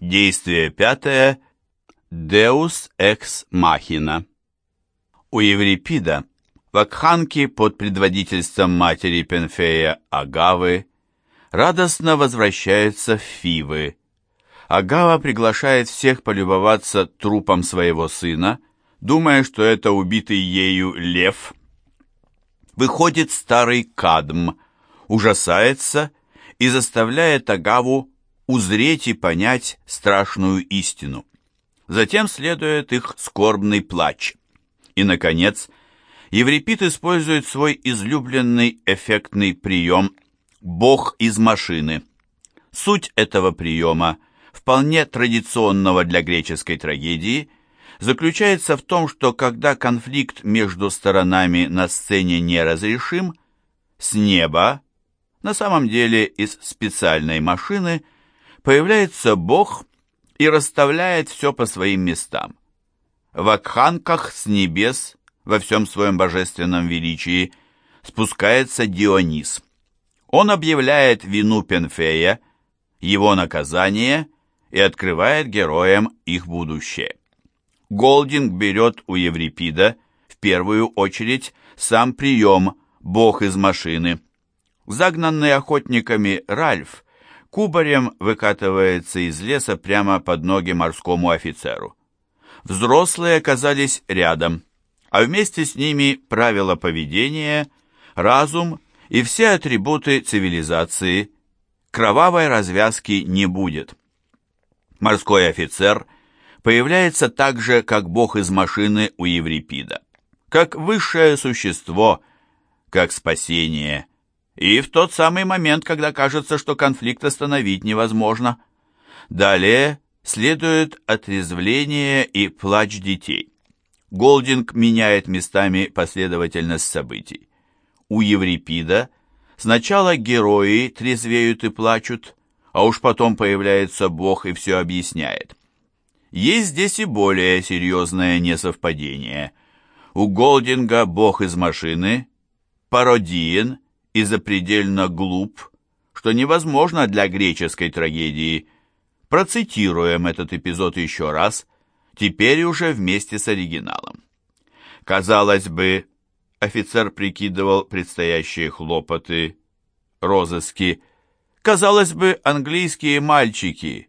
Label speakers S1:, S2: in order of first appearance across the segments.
S1: Действие пятое. Deus ex machina. У Еврипида вакханки под предводительством матери Пенфея Агавы радостно возвращаются в Фивы. Агава приглашает всех полюбоваться трупом своего сына, думая, что это убитый ею лев. Выходит старый Кадм, ужасается и заставляет Агаву узреть и понять страшную истину. Затем следует их скорбный плач. И, наконец, Еврипид использует свой излюбленный эффектный прием «Бог из машины». Суть этого приема, вполне традиционного для греческой трагедии, заключается в том, что когда конфликт между сторонами на сцене неразрешим, с неба, на самом деле из специальной машины – появляется Бог и расставляет все по своим местам. В Акханках с небес во всем своем божественном величии спускается Дионис. Он объявляет вину Пенфея, его наказание и открывает героям их будущее. Голдинг берет у Еврипида в первую очередь сам прием «Бог из машины». Загнанный охотниками Ральф кубарем выкатывается из леса прямо под ноги морскому офицеру. Взрослые оказались рядом, а вместе с ними правила поведения, разум и все атрибуты цивилизации. Кровавой развязки не будет. Морской офицер появляется так же, как бог из машины у Еврипида, как высшее существо, как спасение, и в тот самый момент, когда кажется, что конфликт остановить невозможно. Далее следует отрезвление и плач детей. Голдинг меняет местами последовательность событий. У Еврипида сначала герои трезвеют и плачут, а уж потом появляется Бог и все объясняет. Есть здесь и более серьезное несовпадение. У Голдинга Бог из машины, пародиен – и запредельно глуп, что невозможно для греческой трагедии. Процитируем этот эпизод еще раз, теперь уже вместе с оригиналом. Казалось бы, офицер прикидывал предстоящие хлопоты, розыски. Казалось бы, английские мальчики,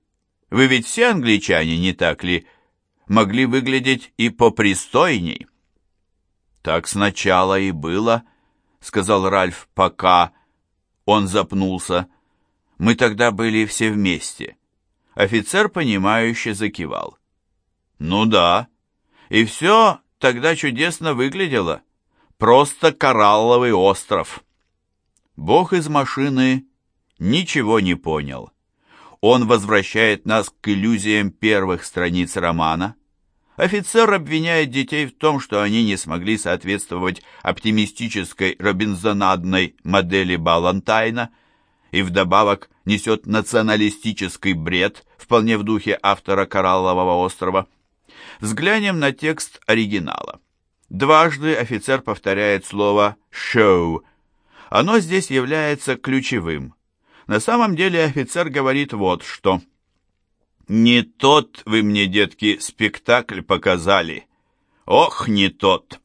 S1: вы ведь все англичане, не так ли, могли выглядеть и попристойней. Так сначала и было, — сказал Ральф, — пока... Он запнулся. Мы тогда были все вместе. Офицер, понимающе закивал. Ну да. И все тогда чудесно выглядело. Просто коралловый остров. Бог из машины ничего не понял. Он возвращает нас к иллюзиям первых страниц романа, Офицер обвиняет детей в том, что они не смогли соответствовать оптимистической робинзонадной модели Балантайна и вдобавок несет националистический бред, вполне в духе автора «Кораллового острова». Взглянем на текст оригинала. Дважды офицер повторяет слово «show». Оно здесь является ключевым. На самом деле офицер говорит вот что – «Не тот вы мне, детки, спектакль показали. Ох, не тот!»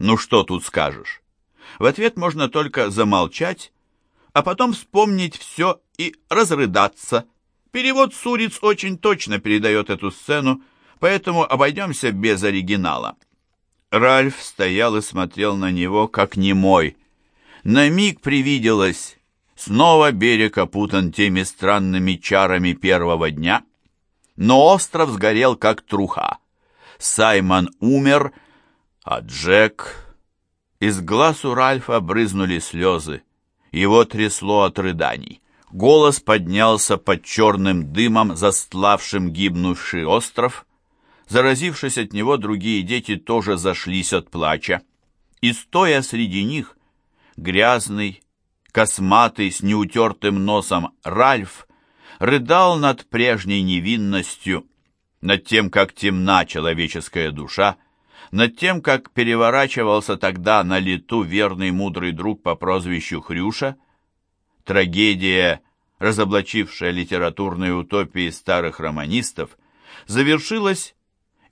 S1: Ну что тут скажешь? В ответ можно только замолчать, а потом вспомнить все и разрыдаться. Перевод Суриц очень точно передает эту сцену, поэтому обойдемся без оригинала. Ральф стоял и смотрел на него, как немой. На миг привиделось Снова берег опутан теми странными чарами первого дня, но остров сгорел, как труха. Саймон умер, а Джек... Из глаз у Ральфа брызнули слезы. Его трясло от рыданий. Голос поднялся под черным дымом, застлавшим гибнувший остров. Заразившись от него, другие дети тоже зашлись от плача. И стоя среди них, грязный, косматый с неутертым носом Ральф рыдал над прежней невинностью, над тем, как темна человеческая душа, над тем, как переворачивался тогда на лету верный мудрый друг по прозвищу Хрюша. Трагедия разоблачившая литературные утопии старых романистов, завершилась,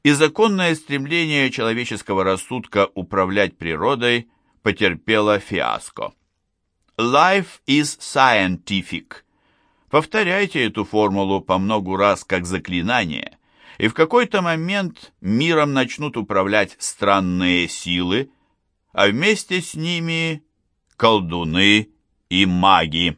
S1: и законное стремление человеческого рассудка управлять природой потерпело фиаско. Life is scientific. Повторяйте эту формулу по многу раз как заклинание, и в какой-то момент миром начнут управлять странные силы, а вместе с ними колдуны и маги.